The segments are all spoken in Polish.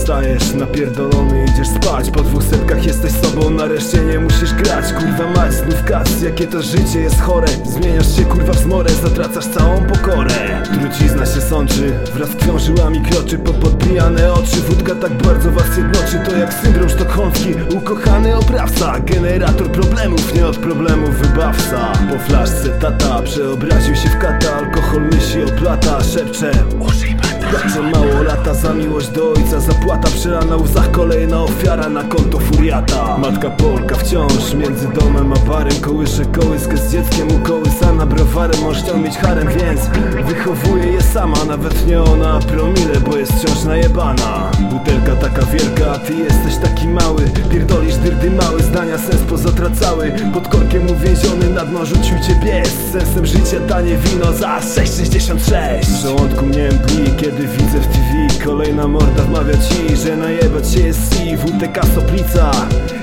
wstajesz napierdolony idziesz spać. Po dwóch setkach jesteś sobą, nareszcie nie musisz grać. Kurwa mać, znów kas, jakie to życie jest chore. Zmieniasz się kurwa w zmorę, zatracasz całą pokorę. Trucizna się sączy, wraz z krwią kroczy Po podbijane oczy, wódka tak bardzo was jednoczy To jak syndrom sztokholmski, ukochany oprawca Generator problemów, nie od problemów wybawca. Po flaszce tata przeobraził się w kata Alkohol myśli oplata, szepcze za miłość do ojca Zapłata przelana w łzach kolejna ofiara na konto furiata. Matka Polka wciąż między domem a barem Kołysze kołyskę z dzieckiem ukołysana browarem On chciał mieć harem, więc wychowuje je sama Nawet nie ona, a promile, bo jest wciąż najebana. Butelka taka wielka, a ty jesteś taki mały Pierdolisz dyrdy mały, zdania sens pozatracały. Pod korkiem uwięziony na dno rzucił cię bies Sensem życia tanie wino za 6,66 W żołądku mnie mdli, kiedy widzę w TV Kolejna morda wmawia ci, że najebać się jest si WTK soplica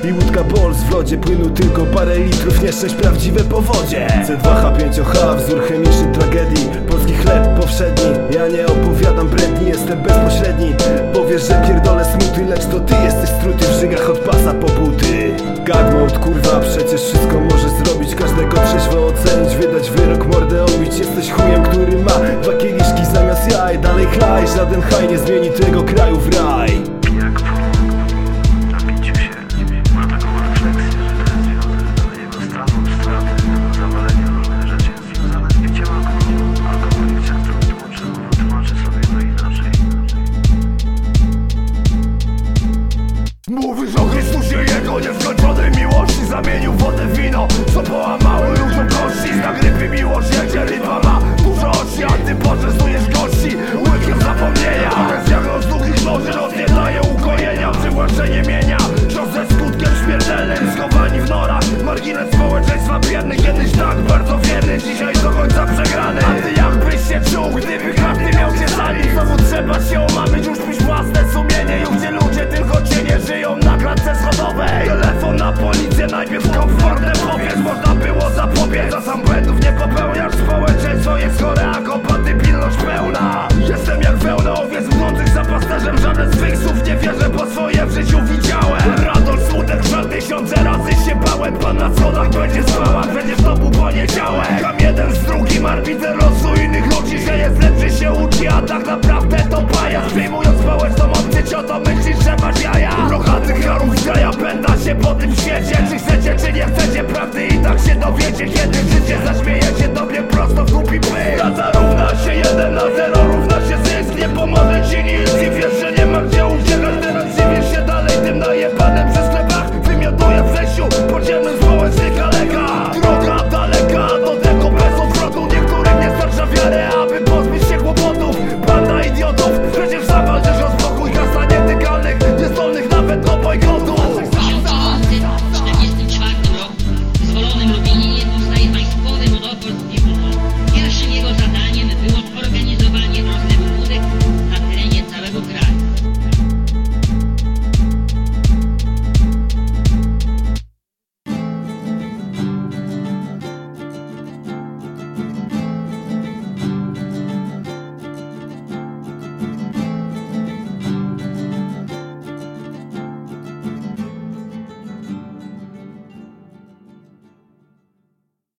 i łódka Bols W lodzie płynu tylko parę litrów Nieszczęść prawdziwe powodzie. C2H5H, wzór chemiczny tragedii. Polski chleb powszedni Ja nie opowiadam bredni, jestem bezpośredni Powiesz, że pierdolę smuty Lecz to ty żaden haj nie zmieni tego kraju w raj się. Mówisz o Chrystusie Jego nieskończonej miłości Zamienił wodę w wino, co połamały ludziom kości Przywłaszczenie mienia, wciąż ze skutkiem śmiertelnym Schowani w norach, margines społeczeństwa biedny Kiedyś tak bardzo wierny, dzisiaj do ci, a tak naprawdę to pajac. Przyjmując społeczną opcję, To myślisz, że masz jaja? Rochaty chorów z kraja pęda się po tym świecie. Czy chcecie, czy nie chcecie prawdy i tak się dowiecie. Kiedy życie zaśmiejecie tobie prosto w głupi pyk równa się jeden na zero. idiotów. Przecież zawalczysz